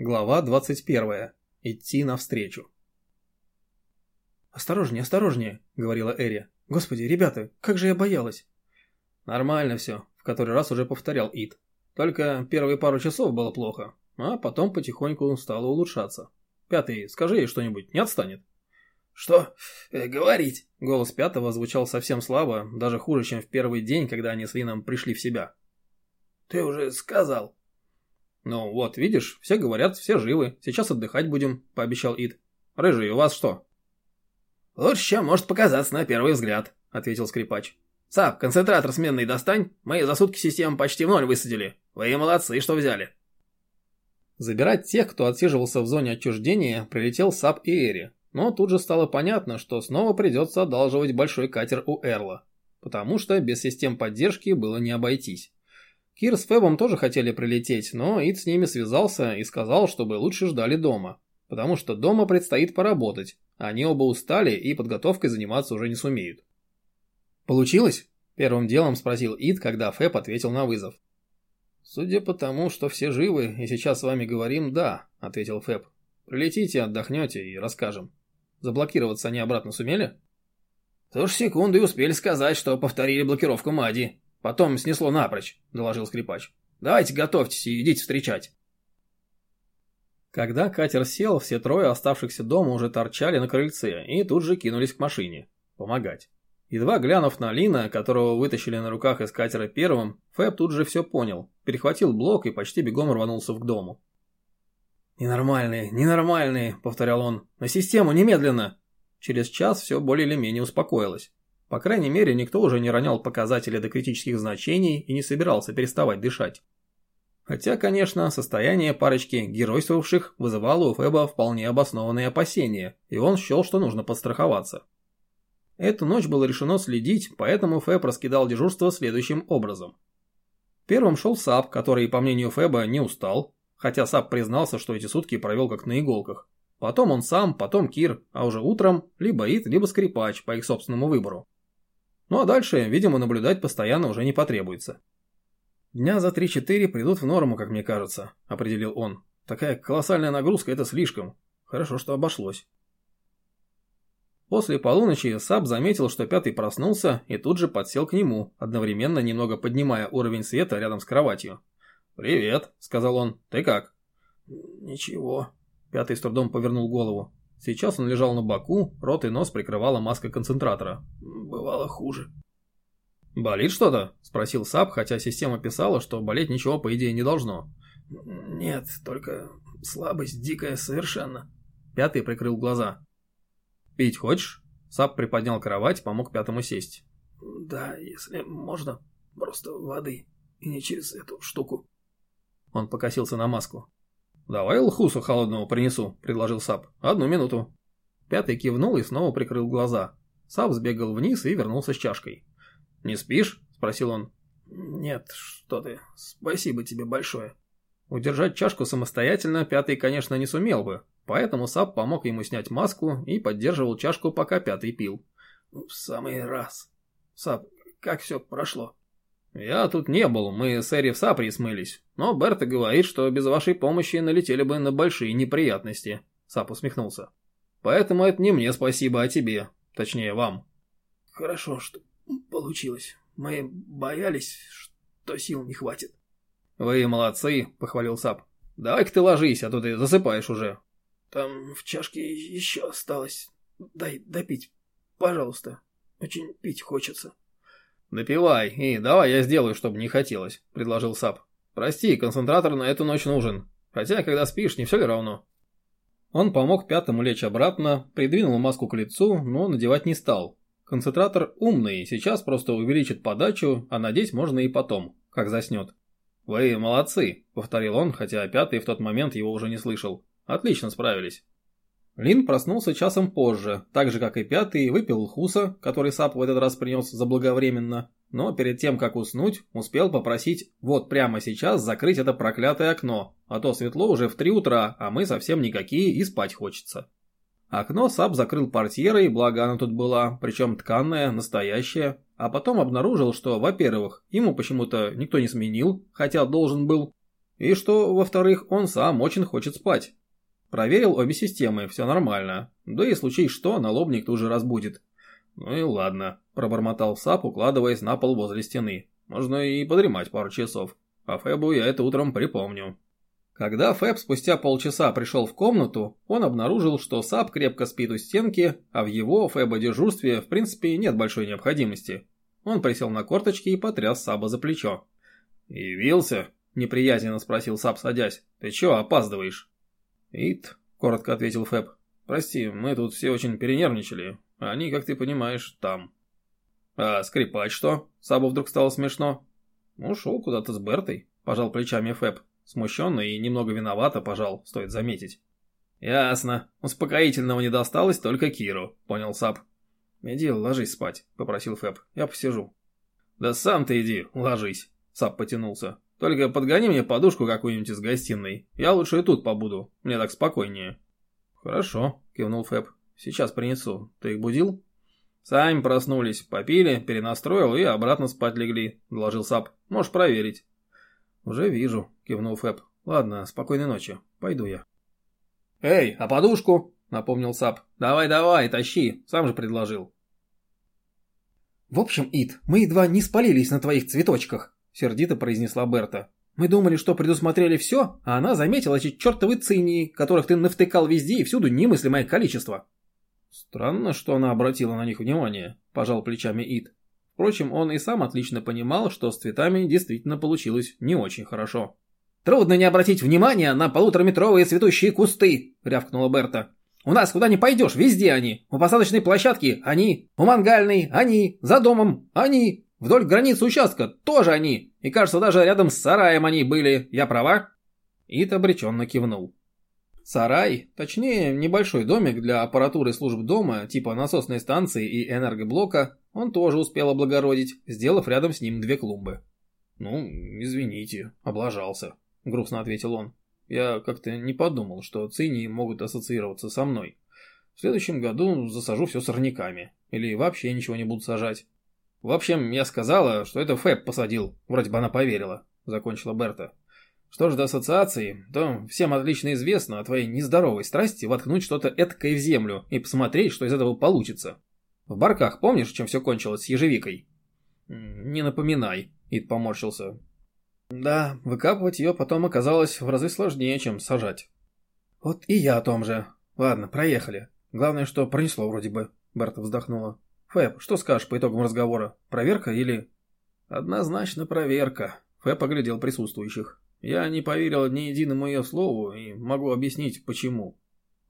Глава 21. Идти навстречу. «Осторожнее, осторожнее», — говорила Эри. «Господи, ребята, как же я боялась!» «Нормально все», — в который раз уже повторял Ит. «Только первые пару часов было плохо, а потом потихоньку стало улучшаться. Пятый, скажи ей что-нибудь, не отстанет?» «Что э, говорить?» Голос пятого звучал совсем слабо, даже хуже, чем в первый день, когда они с Лином пришли в себя. «Ты уже сказал». «Ну вот, видишь, все говорят, все живы. Сейчас отдыхать будем», — пообещал Ид. «Рыжий, у вас что?» «Лучше, чем может показаться на первый взгляд», — ответил скрипач. «Сап, концентратор сменный достань. Мы за сутки систему почти в ноль высадили. Вы молодцы, что взяли». Забирать тех, кто отсиживался в зоне отчуждения, прилетел Сап и Эри. Но тут же стало понятно, что снова придется одалживать большой катер у Эрла. Потому что без систем поддержки было не обойтись. Кир с Фэбом тоже хотели прилететь, но Ид с ними связался и сказал, чтобы лучше ждали дома. Потому что дома предстоит поработать, они оба устали и подготовкой заниматься уже не сумеют. «Получилось?» – первым делом спросил Ид, когда Фэб ответил на вызов. «Судя по тому, что все живы и сейчас с вами говорим, да», – ответил Фэб. «Прилетите, отдохнете и расскажем. Заблокироваться они обратно сумели?» «То ж секунды успели сказать, что повторили блокировку Мади», Потом снесло напрочь, доложил скрипач. Давайте готовьтесь и идите встречать. Когда катер сел, все трое оставшихся дома уже торчали на крыльце и тут же кинулись к машине. Помогать. Едва глянув на Лина, которого вытащили на руках из катера первым, Фэб тут же все понял, перехватил блок и почти бегом рванулся к дому. «Ненормальные, ненормальные», — повторял он. «На систему, немедленно!» Через час все более или менее успокоилось. По крайней мере, никто уже не ронял показатели до критических значений и не собирался переставать дышать. Хотя, конечно, состояние парочки геройствовавших вызывало у Феба вполне обоснованные опасения, и он счел, что нужно подстраховаться. Эту ночь было решено следить, поэтому Фэб раскидал дежурство следующим образом. Первым шел Сап, который, по мнению Феба, не устал, хотя Сап признался, что эти сутки провел как на иголках. Потом он сам, потом Кир, а уже утром либо Ит, либо Скрипач по их собственному выбору. Ну а дальше, видимо, наблюдать постоянно уже не потребуется. «Дня за 3-4 придут в норму, как мне кажется», – определил он. «Такая колоссальная нагрузка – это слишком. Хорошо, что обошлось». После полуночи Саб заметил, что пятый проснулся и тут же подсел к нему, одновременно немного поднимая уровень света рядом с кроватью. «Привет», – сказал он. «Ты как?» «Ничего». Пятый с трудом повернул голову. Сейчас он лежал на боку, рот и нос прикрывала маска концентратора. Бывало хуже. «Болит что-то?» – спросил Сап, хотя система писала, что болеть ничего, по идее, не должно. «Нет, только слабость дикая совершенно». Пятый прикрыл глаза. «Пить хочешь?» Сап приподнял кровать, помог пятому сесть. «Да, если можно, просто воды, и не через эту штуку». Он покосился на маску. «Давай лхусу холодного принесу», — предложил Сап. «Одну минуту». Пятый кивнул и снова прикрыл глаза. Сап сбегал вниз и вернулся с чашкой. «Не спишь?» — спросил он. «Нет, что ты. Спасибо тебе большое». Удержать чашку самостоятельно Пятый, конечно, не сумел бы, поэтому Сап помог ему снять маску и поддерживал чашку, пока Пятый пил. «В самый раз. Сап, как все прошло?» «Я тут не был, мы с Эри в Сапри смылись. Но Берта говорит, что без вашей помощи налетели бы на большие неприятности», — Сап усмехнулся. «Поэтому это не мне спасибо, а тебе. Точнее, вам». «Хорошо, что получилось. Мы боялись, что сил не хватит». «Вы молодцы», — похвалил Сап. «Давай-ка ты ложись, а то ты засыпаешь уже». «Там в чашке еще осталось. Дай допить, пожалуйста. Очень пить хочется». «Допивай, и давай я сделаю, чтобы не хотелось», — предложил Сап. «Прости, концентратор на эту ночь нужен. Хотя, когда спишь, не все ли равно?» Он помог пятому лечь обратно, придвинул маску к лицу, но надевать не стал. Концентратор умный, сейчас просто увеличит подачу, а надеть можно и потом, как заснет. «Вы молодцы», — повторил он, хотя пятый в тот момент его уже не слышал. «Отлично справились». Лин проснулся часом позже, так же как и пятый, выпил хуса, который Сап в этот раз принес заблаговременно, но перед тем, как уснуть, успел попросить вот прямо сейчас закрыть это проклятое окно, а то светло уже в три утра, а мы совсем никакие и спать хочется. Окно Сап закрыл портьерой, благо она тут была, причем тканная, настоящая, а потом обнаружил, что, во-первых, ему почему-то никто не сменил, хотя должен был, И что, во-вторых, он сам очень хочет спать. Проверил обе системы, все нормально. Да и случай что, налобник тут же разбудит. Ну и ладно, пробормотал Сап, укладываясь на пол возле стены. Можно и подремать пару часов. А Фэбу я это утром припомню. Когда Фэб спустя полчаса пришел в комнату, он обнаружил, что Сап крепко спит у стенки, а в его Фэба дежурстве в принципе нет большой необходимости. Он присел на корточки и потряс Саба за плечо. «Явился?» – неприязненно спросил Сап, садясь. «Ты чё, опаздываешь?» «Ит», — коротко ответил Фэб. «Прости, мы тут все очень перенервничали. Они, как ты понимаешь, там». «А скрипач что?» Сабу вдруг стало смешно. «Ушел куда-то с Бертой», — пожал плечами Фэб. Смущенно и немного виновато, пожал, стоит заметить. «Ясно. Успокоительного не досталось только Киру», — понял Саб. «Иди, ложись спать», — попросил Фэб. «Я посижу». «Да сам ты иди, ложись», — Саб потянулся. Только подгони мне подушку какую-нибудь из гостиной. Я лучше и тут побуду. Мне так спокойнее». «Хорошо», — кивнул Фэб. «Сейчас принесу. Ты их будил?» «Сами проснулись, попили, перенастроил и обратно спать легли», — доложил Сап. «Можешь проверить». «Уже вижу», — кивнул Фэб. «Ладно, спокойной ночи. Пойду я». «Эй, а подушку?» — напомнил Сап. «Давай-давай, тащи. Сам же предложил». «В общем, Ит, мы едва не спалились на твоих цветочках», сердито произнесла Берта. Мы думали, что предусмотрели все, а она заметила эти чертовы цинии, которых ты навтыкал везде и всюду немыслимое количество. Странно, что она обратила на них внимание, пожал плечами Ид. Впрочем, он и сам отлично понимал, что с цветами действительно получилось не очень хорошо. «Трудно не обратить внимания на полутораметровые цветущие кусты», — рявкнула Берта. «У нас куда не пойдешь, везде они. У посадочной площадки они, у мангальной они, за домом они, Вдоль границы участка тоже они. И кажется, даже рядом с сараем они были. Я права?» Ит обреченно кивнул. Сарай, точнее небольшой домик для аппаратуры служб дома, типа насосной станции и энергоблока, он тоже успел облагородить, сделав рядом с ним две клумбы. «Ну, извините, облажался», — грустно ответил он. «Я как-то не подумал, что цинии могут ассоциироваться со мной. В следующем году засажу все сорняками. Или вообще ничего не буду сажать. В общем, я сказала, что это Фэб посадил. Вроде бы она поверила, закончила Берта. Что ж до ассоциации, то всем отлично известно о твоей нездоровой страсти воткнуть что-то эткое в землю и посмотреть, что из этого получится. В барках помнишь, чем все кончилось с ежевикой? Не напоминай, Ид поморщился. Да, выкапывать ее потом оказалось в разы сложнее, чем сажать. Вот и я о том же. Ладно, проехали. Главное, что пронесло вроде бы, Берта вздохнула. Фэб, что скажешь по итогам разговора? Проверка или...» «Однозначно проверка», — Фэб оглядел присутствующих. «Я не поверил ни единому ее слову и могу объяснить, почему.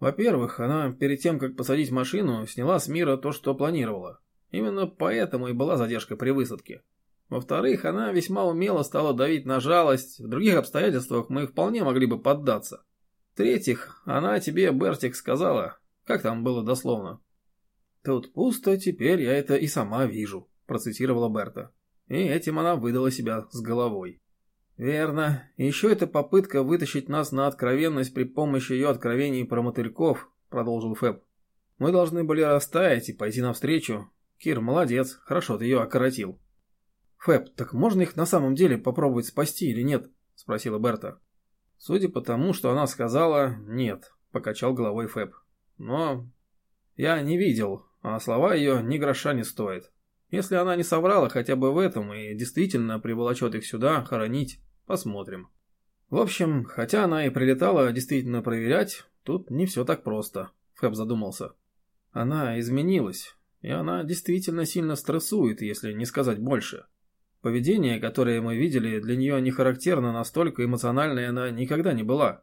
Во-первых, она перед тем, как посадить машину, сняла с мира то, что планировала. Именно поэтому и была задержка при высадке. Во-вторых, она весьма умело стала давить на жалость, в других обстоятельствах мы вполне могли бы поддаться. В-третьих, она тебе, Бертик, сказала, как там было дословно, «Тут пусто, теперь я это и сама вижу», – процитировала Берта. И этим она выдала себя с головой. «Верно. Еще эта попытка вытащить нас на откровенность при помощи ее откровений про мотыльков», – продолжил Фэб. «Мы должны были растаять и пойти навстречу. Кир, молодец, хорошо ты ее окоротил». «Фэб, так можно их на самом деле попробовать спасти или нет?» – спросила Берта. Судя по тому, что она сказала, нет, покачал головой Фэб. Но я не видел, а слова ее ни гроша не стоят. Если она не соврала хотя бы в этом и действительно приволочет их сюда хоронить, посмотрим. В общем, хотя она и прилетала действительно проверять, тут не все так просто, Фэб задумался. Она изменилась, и она действительно сильно стрессует, если не сказать больше. Поведение, которое мы видели, для нее не характерно, настолько эмоциональной она никогда не была.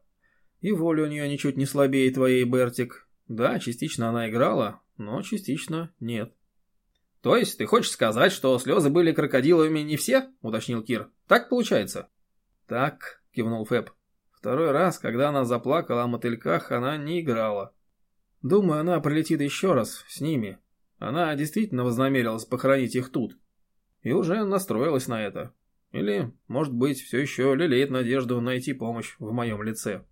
И воля у нее ничуть не слабее твоей, Бертик. Да, частично она играла, но частично нет. «То есть ты хочешь сказать, что слезы были крокодиловыми не все?» – уточнил Кир. «Так получается?» «Так», – кивнул Фэб. «Второй раз, когда она заплакала о мотыльках, она не играла. Думаю, она прилетит еще раз с ними. Она действительно вознамерилась похоронить их тут. И уже настроилась на это. Или, может быть, все еще лелеет надежду найти помощь в моем лице».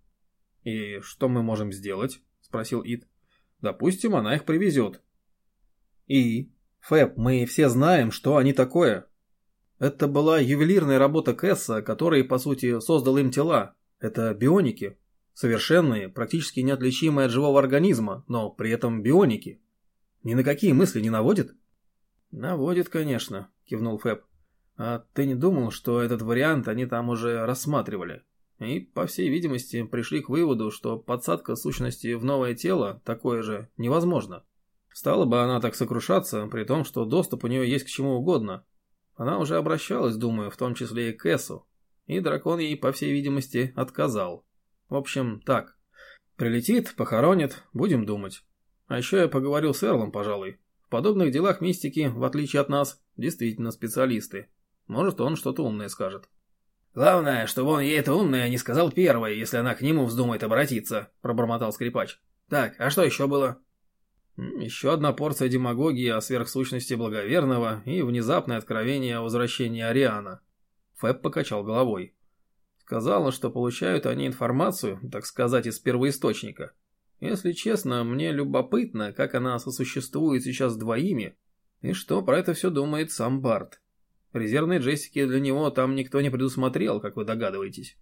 «И что мы можем сделать?» – спросил Ид. Допустим, она их привезет. И? Фэб, мы все знаем, что они такое. Это была ювелирная работа Кэсса, который, по сути, создал им тела. Это бионики. Совершенные, практически неотличимые от живого организма, но при этом бионики. Ни на какие мысли не наводит? Наводит, конечно, кивнул Фэб. А ты не думал, что этот вариант они там уже рассматривали? И, по всей видимости, пришли к выводу, что подсадка сущности в новое тело такое же невозможно. Стала бы она так сокрушаться, при том, что доступ у нее есть к чему угодно. Она уже обращалась, думаю, в том числе и к Эссу. И дракон ей, по всей видимости, отказал. В общем, так. Прилетит, похоронит, будем думать. А еще я поговорил с Эрлом, пожалуй. В подобных делах мистики, в отличие от нас, действительно специалисты. Может, он что-то умное скажет. «Главное, чтобы он ей это умное не сказал первой, если она к нему вздумает обратиться», – пробормотал скрипач. «Так, а что еще было?» Еще одна порция демагогии о сверхсущности благоверного и внезапное откровение о возвращении Ариана. Фэб покачал головой. Сказала, что получают они информацию, так сказать, из первоисточника. Если честно, мне любопытно, как она сосуществует сейчас с двоими, и что про это все думает сам Барт. Резервной Джессики для него там никто не предусмотрел, как вы догадываетесь.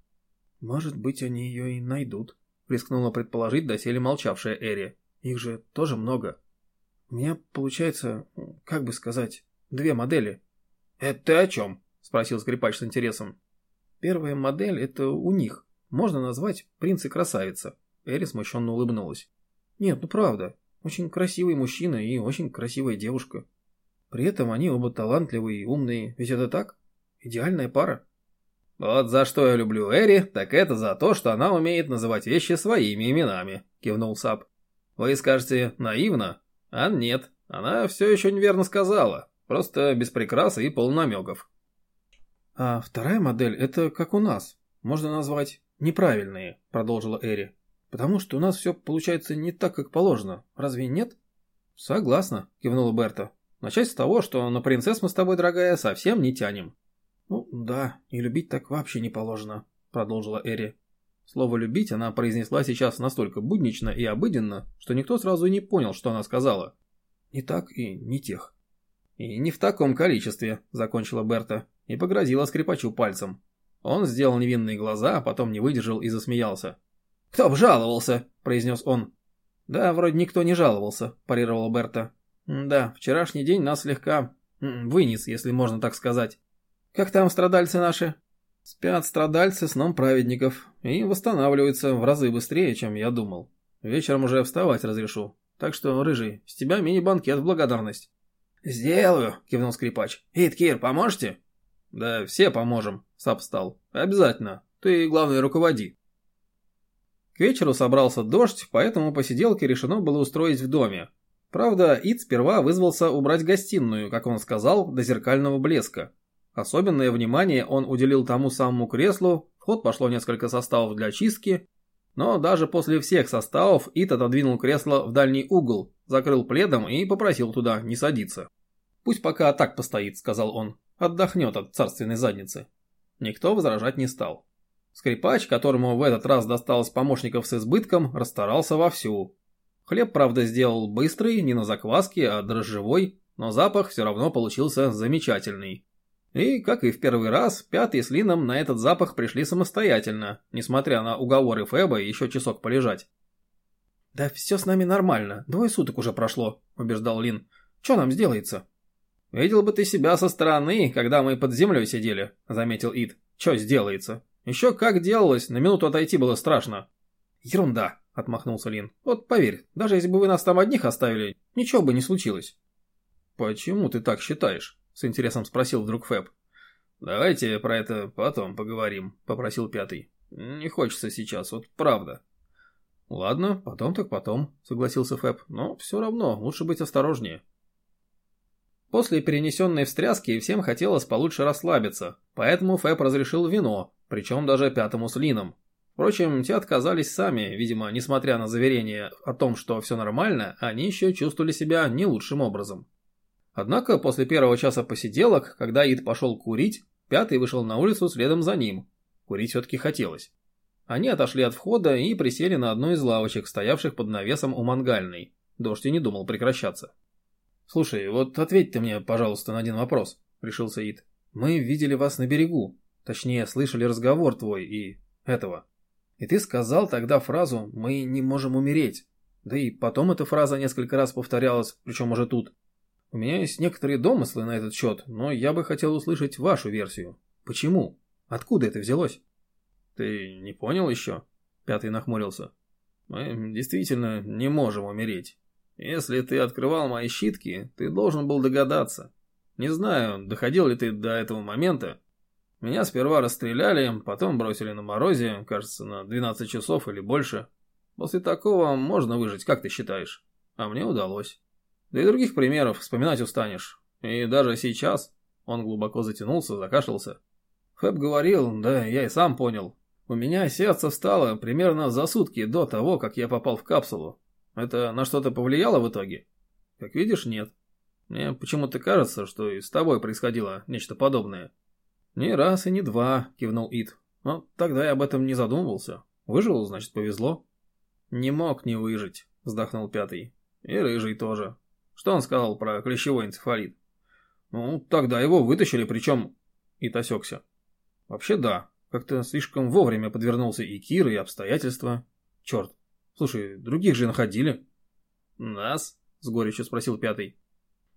Может быть, они ее и найдут, рискнула предположить доселе молчавшая Эри. Их же тоже много. У меня получается, как бы сказать, две модели. Это ты о чем? Спросил скрипач с интересом. Первая модель — это у них. Можно назвать принц и красавица. Эри смущенно улыбнулась. Нет, ну правда. Очень красивый мужчина и очень красивая девушка. При этом они оба талантливые и умные, ведь это так? Идеальная пара. «Вот за что я люблю Эри, так это за то, что она умеет называть вещи своими именами», — кивнул Сап. «Вы скажете, наивно? А нет, она все еще неверно сказала, просто без прикрас и полнамеков». «А вторая модель — это как у нас, можно назвать неправильные», — продолжила Эри. «Потому что у нас все получается не так, как положено, разве нет?» «Согласна», — кивнула Берта. Начать с того, что на принцесс мы с тобой, дорогая, совсем не тянем. Ну, да, и любить так вообще не положено, продолжила Эри. Слово «любить» она произнесла сейчас настолько буднично и обыденно, что никто сразу и не понял, что она сказала. Не так и не тех. И не в таком количестве, закончила Берта, и погрозила скрипачу пальцем. Он сделал невинные глаза, а потом не выдержал и засмеялся. «Кто б жаловался?» – произнес он. «Да, вроде никто не жаловался», – парировала Берта. Да, вчерашний день нас слегка вынес, если можно так сказать. Как там страдальцы наши? Спят страдальцы сном праведников и восстанавливаются в разы быстрее, чем я думал. Вечером уже вставать разрешу. Так что, рыжий, с тебя мини-банкет в благодарность. «Сделаю», — кивнул скрипач. «Иткир, поможете?» «Да все поможем», — Сап встал. «Обязательно. Ты, главное, руководи». К вечеру собрался дождь, поэтому посиделки решено было устроить в доме, Правда, Ид сперва вызвался убрать гостиную, как он сказал, до зеркального блеска. Особенное внимание он уделил тому самому креслу, в ход пошло несколько составов для чистки, но даже после всех составов Ид отодвинул кресло в дальний угол, закрыл пледом и попросил туда не садиться. «Пусть пока так постоит», — сказал он, — «отдохнет от царственной задницы». Никто возражать не стал. Скрипач, которому в этот раз досталось помощников с избытком, расстарался вовсю, Хлеб, правда, сделал быстрый, не на закваске, а дрожжевой, но запах все равно получился замечательный. И, как и в первый раз, Пятый с Лином на этот запах пришли самостоятельно, несмотря на уговоры Феба еще часок полежать. «Да все с нами нормально, двое суток уже прошло», — убеждал Лин. «Че нам сделается?» «Видел бы ты себя со стороны, когда мы под землей сидели», — заметил Ид. «Че сделается? Еще как делалось, на минуту отойти было страшно». «Ерунда», — отмахнулся Лин. «Вот поверь, даже если бы вы нас там одних оставили, ничего бы не случилось». «Почему ты так считаешь?» — с интересом спросил вдруг Фэб. «Давайте про это потом поговорим», — попросил Пятый. «Не хочется сейчас, вот правда». «Ладно, потом так потом», — согласился Фэб. «Но все равно, лучше быть осторожнее». После перенесенной встряски всем хотелось получше расслабиться, поэтому Фэб разрешил вино, причем даже пятому с Лином. Впрочем, те отказались сами, видимо, несмотря на заверение о том, что все нормально, они еще чувствовали себя не лучшим образом. Однако после первого часа посиделок, когда Ид пошел курить, пятый вышел на улицу следом за ним. Курить все-таки хотелось. Они отошли от входа и присели на одну из лавочек, стоявших под навесом у мангальной. Дождь и не думал прекращаться. «Слушай, вот ответь ты мне, пожалуйста, на один вопрос», — решился Ид. Мы видели вас на берегу. Точнее, слышали разговор твой и этого. И ты сказал тогда фразу «мы не можем умереть». Да и потом эта фраза несколько раз повторялась, причем уже тут. У меня есть некоторые домыслы на этот счет, но я бы хотел услышать вашу версию. Почему? Откуда это взялось? Ты не понял еще? Пятый нахмурился. Мы действительно не можем умереть. Если ты открывал мои щитки, ты должен был догадаться. Не знаю, доходил ли ты до этого момента. Меня сперва расстреляли, потом бросили на морозе, кажется, на 12 часов или больше. После такого можно выжить, как ты считаешь? А мне удалось. Да и других примеров вспоминать устанешь. И даже сейчас он глубоко затянулся, закашлялся. Фэб говорил, да я и сам понял. У меня сердце встало примерно за сутки до того, как я попал в капсулу. Это на что-то повлияло в итоге? Как видишь, нет. Мне почему-то кажется, что и с тобой происходило нечто подобное. Не раз и не два, кивнул Ит. Но тогда я об этом не задумывался. Выжил, значит, повезло. Не мог не выжить, вздохнул пятый. И рыжий тоже. Что он сказал про клещевой энцефалит? Ну, тогда его вытащили, причем... Ит осекся. Вообще да, как-то слишком вовремя подвернулся и Кир, и обстоятельства. Черт, Слушай, других же находили. Нас? С горечью спросил пятый.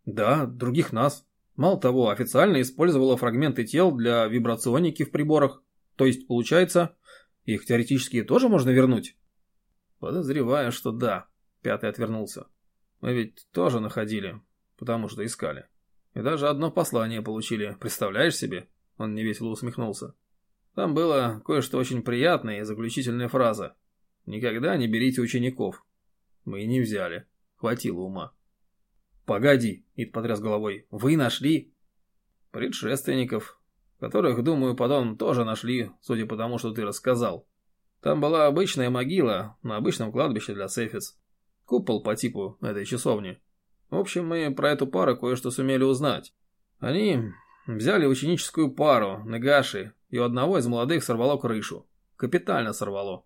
Да, других нас. Мало того, официально использовала фрагменты тел для вибрационики в приборах. То есть, получается, их теоретически тоже можно вернуть? Подозреваю, что да. Пятый отвернулся. Мы ведь тоже находили, потому что искали. И даже одно послание получили, представляешь себе? Он невесело усмехнулся. Там было кое-что очень приятное и заключительная фраза. Никогда не берите учеников. Мы и не взяли. Хватило ума. Погоди, Ид потряс головой. Вы нашли? Предшественников, которых, думаю, потом тоже нашли, судя по тому, что ты рассказал. Там была обычная могила на обычном кладбище для Сефис. Купол по типу этой часовни. В общем, мы про эту пару кое-что сумели узнать. Они взяли ученическую пару, Негаши, и у одного из молодых сорвало крышу. Капитально сорвало.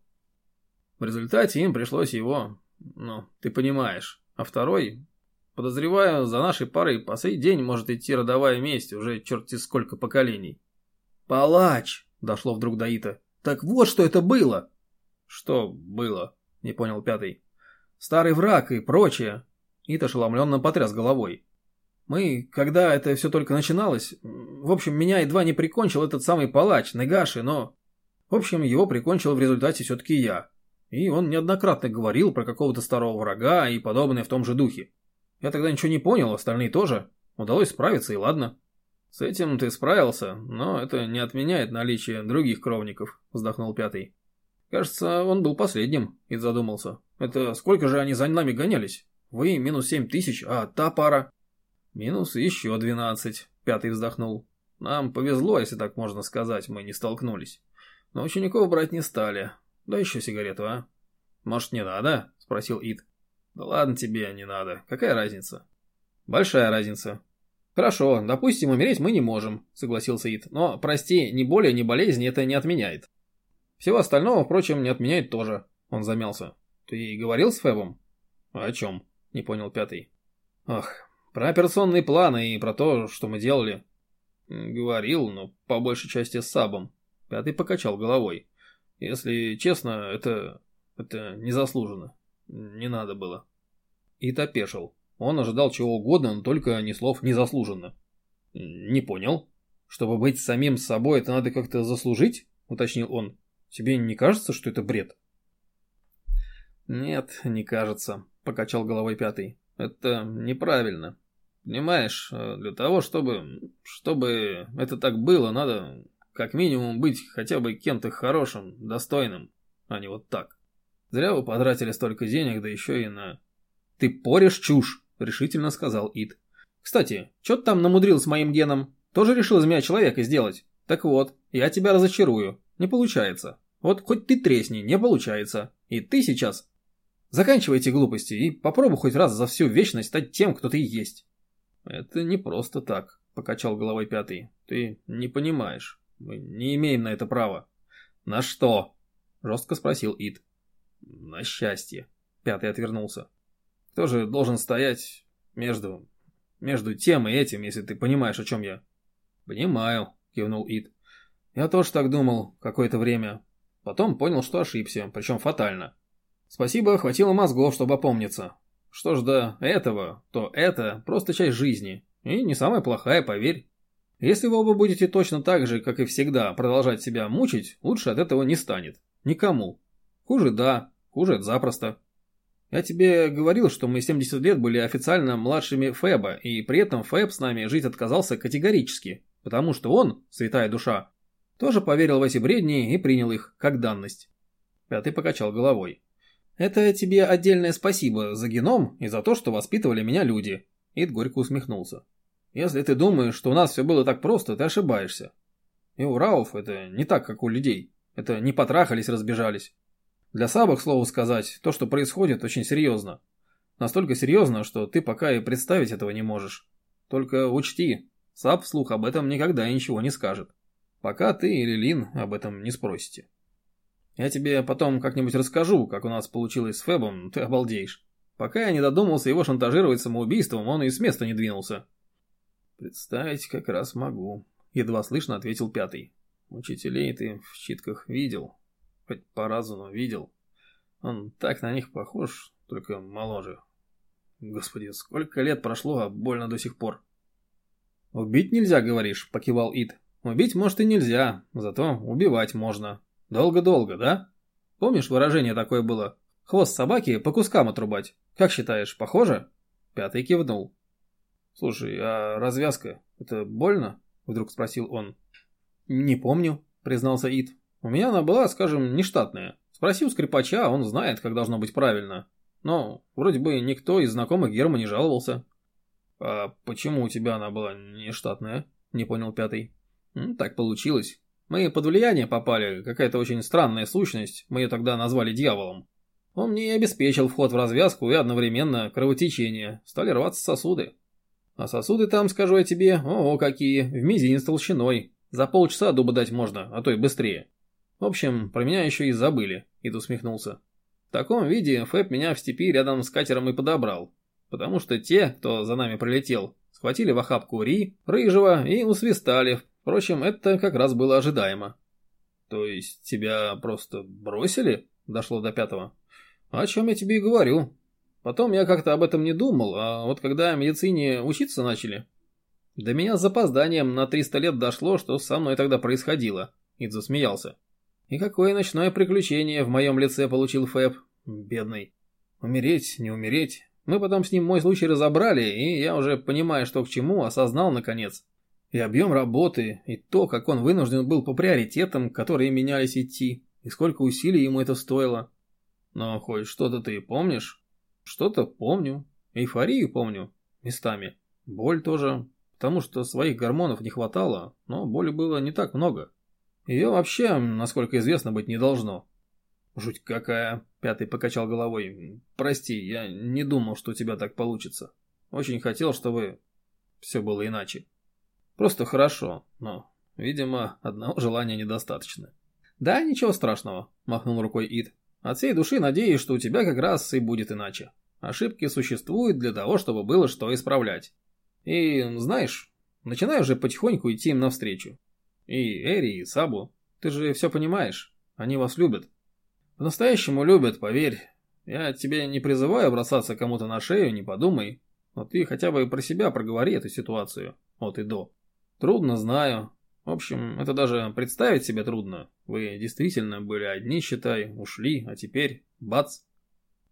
В результате им пришлось его, ну, ты понимаешь. А второй, подозреваю, за нашей парой по сей день может идти родовая месть уже черти сколько поколений. «Палач!» – дошло вдруг до Ита. «Так вот, что это было!» «Что было?» – не понял пятый. «Старый враг и прочее!» Ит ошеломленно потряс головой. «Мы, когда это все только начиналось, в общем, меня едва не прикончил этот самый палач, Негаши, но... В общем, его прикончил в результате все-таки я. И он неоднократно говорил про какого-то старого врага и подобное в том же духе. Я тогда ничего не понял, остальные тоже. Удалось справиться и ладно. С этим ты справился, но это не отменяет наличие других кровников, вздохнул пятый. Кажется, он был последним, и задумался. Это сколько же они за нами гонялись? Вы минус семь тысяч, а та пара? Минус еще двенадцать, пятый вздохнул. Нам повезло, если так можно сказать, мы не столкнулись. Но учеников брать не стали. Да еще сигарету, а? Может, не надо? Спросил Ид. Да ладно тебе, не надо. Какая разница? Большая разница. Хорошо, допустим, умереть мы не можем, согласился Ид. Но, прости, ни боли, ни болезни это не отменяет. Всего остального, впрочем, не отменяет тоже. Он замялся. Ты говорил с Фэбом? О чем? Не понял пятый. Ах, про операционные планы и про то, что мы делали. Говорил, но по большей части с Сабом. Пятый покачал головой. Если честно, это... это незаслуженно. Не надо было. И топешил. Он ожидал чего угодно, но только ни слов «незаслуженно». «Не понял. Чтобы быть самим собой, это надо как-то заслужить?» — уточнил он. «Тебе не кажется, что это бред?» «Нет, не кажется», — покачал головой пятый. «Это неправильно. Понимаешь, для того, чтобы... чтобы это так было, надо как минимум быть хотя бы кем-то хорошим, достойным, а не вот так. Зря вы потратили столько денег, да еще и на... Ты порешь чушь, решительно сказал Ид. Кстати, что ты там намудрил с моим геном? Тоже решил из меня человека сделать? Так вот, я тебя разочарую. Не получается. Вот хоть ты тресни, не получается. И ты сейчас... Заканчивай эти глупости и попробуй хоть раз за всю вечность стать тем, кто ты есть. Это не просто так, покачал головой пятый. Ты не понимаешь. Мы не имеем на это права. На что? Жестко спросил Ид. На счастье. Пятый отвернулся. Кто же должен стоять между... между тем и этим, если ты понимаешь, о чем я? Понимаю, кивнул Ид. Я тоже так думал какое-то время. Потом понял, что ошибся, причем фатально. Спасибо, хватило мозгов, чтобы опомниться. Что ж до этого, то это просто часть жизни. И не самая плохая, поверь. Если вы оба будете точно так же, как и всегда, продолжать себя мучить, лучше от этого не станет. Никому. Хуже да, хуже это запросто. Я тебе говорил, что мы 70 лет были официально младшими Феба, и при этом Феб с нами жить отказался категорически, потому что он, святая душа, тоже поверил в эти бредни и принял их как данность. Пятый покачал головой. Это тебе отдельное спасибо за геном и за то, что воспитывали меня люди. Ид горько усмехнулся. Если ты думаешь, что у нас все было так просто, ты ошибаешься. И у Рауф это не так, как у людей. Это не потрахались, разбежались. Для сабок, слову сказать, то, что происходит, очень серьезно. Настолько серьезно, что ты пока и представить этого не можешь. Только учти, саб вслух об этом никогда ничего не скажет. Пока ты или Лин об этом не спросите. Я тебе потом как-нибудь расскажу, как у нас получилось с Фебом, ты обалдеешь. Пока я не додумался его шантажировать самоубийством, он и с места не двинулся. Представить как раз могу, едва слышно ответил пятый. Учителей ты в читках видел, хоть по разу, но видел. Он так на них похож, только моложе. Господи, сколько лет прошло, а больно до сих пор. «Убить нельзя, говоришь?» – покивал Ид. «Убить, может, и нельзя, зато убивать можно. Долго-долго, да? Помнишь, выражение такое было? Хвост собаки по кускам отрубать. Как считаешь, похоже?» Пятый кивнул. «Слушай, а развязка, это больно?» – вдруг спросил он. «Не помню», – признался Ид. У меня она была, скажем, нештатная. Спроси у скрипача, он знает, как должно быть правильно. Но вроде бы никто из знакомых Герма не жаловался. А почему у тебя она была нештатная? Не понял пятый. Так получилось. Мы под влияние попали, какая-то очень странная сущность, мы ее тогда назвали дьяволом. Он мне обеспечил вход в развязку и одновременно кровотечение, стали рваться сосуды. А сосуды там, скажу я тебе, о, какие, в мизинец толщиной. За полчаса дуба дать можно, а то и быстрее. В общем, про меня еще и забыли, Ид усмехнулся. В таком виде Фэб меня в степи рядом с катером и подобрал. Потому что те, кто за нами прилетел, схватили в охапку Ри, Рыжего и усвистали. Впрочем, это как раз было ожидаемо. То есть тебя просто бросили? Дошло до пятого. О чем я тебе и говорю. Потом я как-то об этом не думал, а вот когда медицине учиться начали, до меня с запозданием на 300 лет дошло, что со мной тогда происходило. Ид засмеялся. И какое ночное приключение в моем лице получил Фэб. Бедный. Умереть, не умереть. Мы потом с ним мой случай разобрали, и я уже, понимая, что к чему, осознал наконец. И объем работы, и то, как он вынужден был по приоритетам, которые менялись идти, и сколько усилий ему это стоило. Но хоть что-то ты помнишь? Что-то помню. Эйфорию помню. Местами. Боль тоже. Потому что своих гормонов не хватало, но боли было не так много. Ее вообще, насколько известно, быть не должно. Жуть какая, пятый покачал головой. Прости, я не думал, что у тебя так получится. Очень хотел, чтобы все было иначе. Просто хорошо, но, видимо, одного желания недостаточно. Да, ничего страшного, махнул рукой Ид. От всей души надеюсь, что у тебя как раз и будет иначе. Ошибки существуют для того, чтобы было что исправлять. И, знаешь, начинай уже потихоньку идти им навстречу. И Эри, и Сабу. Ты же все понимаешь. Они вас любят. По-настоящему любят, поверь. Я тебе не призываю бросаться кому-то на шею, не подумай. Но ты хотя бы про себя проговори эту ситуацию. От и до. Трудно, знаю. В общем, это даже представить себе трудно. Вы действительно были одни, считай, ушли, а теперь бац.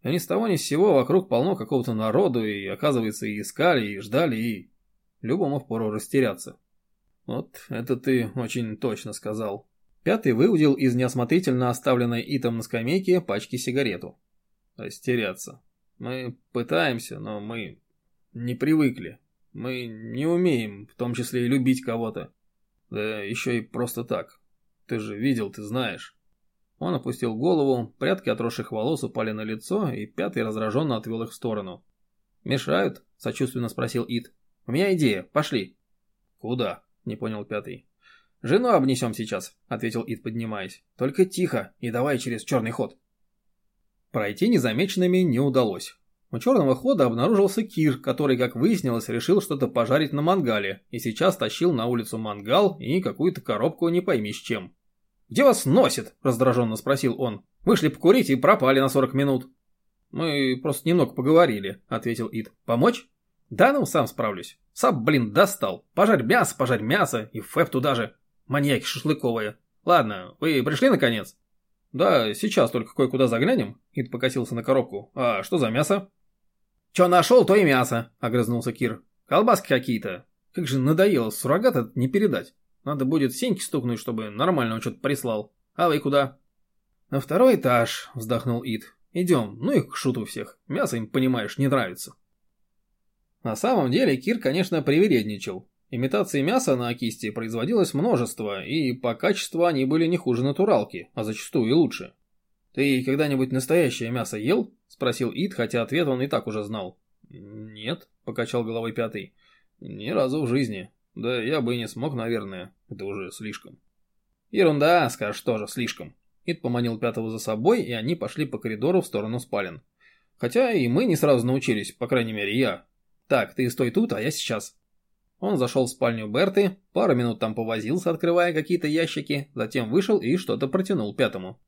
И ни с того ни с сего вокруг полно какого-то народу, и оказывается, и искали, и ждали, и... Любому впору растеряться. Вот это ты очень точно сказал. Пятый выудил из неосмотрительно оставленной Итом на скамейке пачки сигарету. Растеряться. Мы пытаемся, но мы не привыкли. Мы не умеем, в том числе и любить кого-то. Да еще и просто так. Ты же видел, ты знаешь. Он опустил голову, прядки отросших волос упали на лицо, и пятый раздраженно отвел их в сторону. «Мешают?» – сочувственно спросил Ит. «У меня идея, пошли». «Куда?» Не понял пятый. «Жену обнесем сейчас», — ответил Ид, поднимаясь. «Только тихо и давай через черный ход». Пройти незамеченными не удалось. У черного хода обнаружился Кир, который, как выяснилось, решил что-то пожарить на мангале, и сейчас тащил на улицу мангал и какую-то коробку не пойми с чем. «Где вас носит?» – раздраженно спросил он. «Вышли покурить и пропали на 40 минут». «Мы просто немного поговорили», – ответил Ид. «Помочь?» «Да, ну сам справлюсь. Сам, блин, достал. Пожарь мясо, пожарь мясо, и фэп туда же. Маньяки шашлыковые. Ладно, вы пришли наконец?» «Да, сейчас только кое-куда заглянем», – Ид покосился на коробку. «А что за мясо?» «Че нашел, то и мясо», — огрызнулся Кир. «Колбаски какие-то. Как же надоело, суррогат этот не передать. Надо будет Сеньке стукнуть, чтобы нормально что-то прислал. А вы куда?» «На второй этаж», — вздохнул Ид. «Идем, ну их к шуту всех. Мясо им, понимаешь, не нравится». На самом деле Кир, конечно, привередничал. Имитации мяса на кисти производилось множество, и по качеству они были не хуже натуралки, а зачастую и лучше. «Ты когда-нибудь настоящее мясо ел?» – спросил Ид, хотя ответ он и так уже знал. «Нет», – покачал головой пятый. «Ни разу в жизни. Да я бы и не смог, наверное. Это уже слишком». «Ерунда, скажешь тоже, слишком». Ид поманил пятого за собой, и они пошли по коридору в сторону спален. Хотя и мы не сразу научились, по крайней мере я. Так, ты стой тут, а я сейчас. Он зашел в спальню Берты, пару минут там повозился, открывая какие-то ящики, затем вышел и что-то протянул пятому.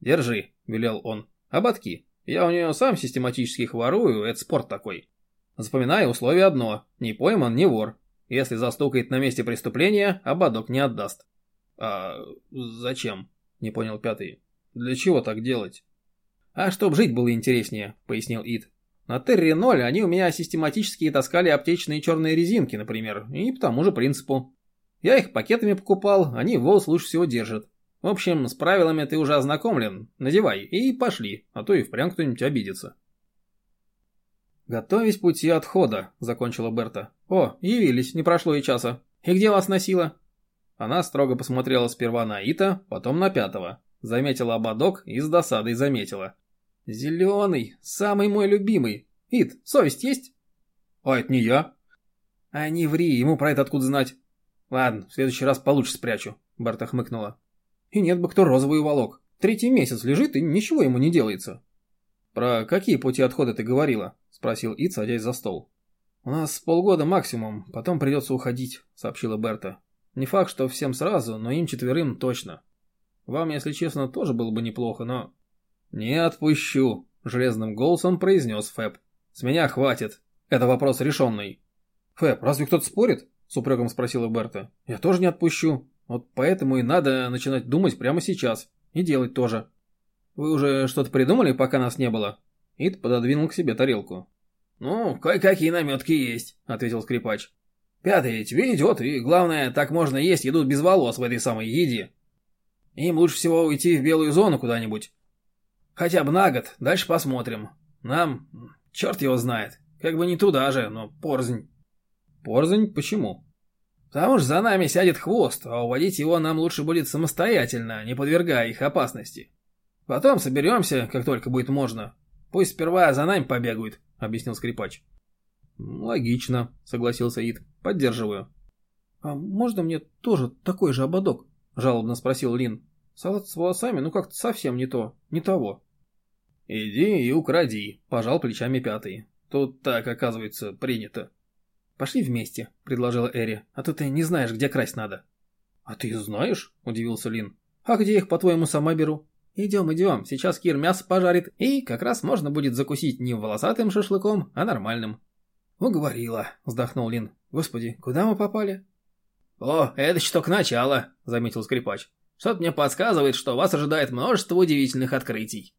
«Держи», — велел он. «Ободки. Я у нее сам систематически их это спорт такой. Запоминай условие одно. Не пойман, не вор. Если застукает на месте преступления, ободок не отдаст». «А зачем?» — не понял пятый. «Для чего так делать?» «А чтоб жить было интереснее», — пояснил Ид. «На Терре-0 они у меня систематически таскали аптечные черные резинки, например, и по тому же принципу. Я их пакетами покупал, они волос лучше всего держат. В общем, с правилами ты уже ознакомлен. Надевай и пошли, а то и впрямь кто-нибудь обидится. «Готовись пути отхода», — закончила Берта. «О, явились, не прошло и часа. И где вас носило?» Она строго посмотрела сперва на Ита, потом на пятого. Заметила ободок и с досадой заметила. «Зеленый, самый мой любимый. Ит, совесть есть?» «А это не я». «А не ври, ему про это откуда знать?» «Ладно, в следующий раз получше спрячу», — Берта хмыкнула. И нет бы кто розовый волок. Третий месяц лежит и ничего ему не делается. «Про какие пути отхода ты говорила?» – спросил Ид, садясь за стол. «У нас полгода максимум, потом придется уходить», – сообщила Берта. «Не факт, что всем сразу, но им четверым точно. Вам, если честно, тоже было бы неплохо, но...» «Не отпущу», – железным голосом произнес Фэб. «С меня хватит. Это вопрос решенный». «Фэб, разве кто-то спорит?» – с упреком спросила Берта. «Я тоже не отпущу. Вот поэтому и надо начинать думать прямо сейчас. И делать тоже. Вы уже что-то придумали, пока нас не было? Ид пододвинул к себе тарелку. «Ну, кое-какие наметки есть», — ответил скрипач. «Пятый тебе идет, и главное, так можно есть еду без волос в этой самой еде. Им лучше всего уйти в белую зону куда-нибудь. Хотя бы на год, дальше посмотрим. Нам, черт его знает, как бы не туда же, но порзнь». «Порзнь? Почему?» Потому что за нами сядет хвост, а уводить его нам лучше будет самостоятельно, не подвергая их опасности. Потом соберемся, как только будет можно. Пусть сперва за нами побегают, объяснил скрипач. Логично, согласился Ид. Поддерживаю. А можно мне тоже такой же ободок? Жалобно спросил Лин. Салат с волосами, ну как-то совсем не то, не того. Иди и укради, пожал плечами пятый. Тут так, оказывается, принято. «Пошли вместе», — предложила Эри, — «а то ты не знаешь, где красть надо». «А ты знаешь?» — удивился Лин. «А где их, по-твоему, сама беру?» «Идем, идем, сейчас Кир мясо пожарит, и как раз можно будет закусить не волосатым шашлыком, а нормальным». «Уговорила», — вздохнул Лин. «Господи, куда мы попали?» «О, это еще только начало», — заметил скрипач. «Что-то мне подсказывает, что вас ожидает множество удивительных открытий».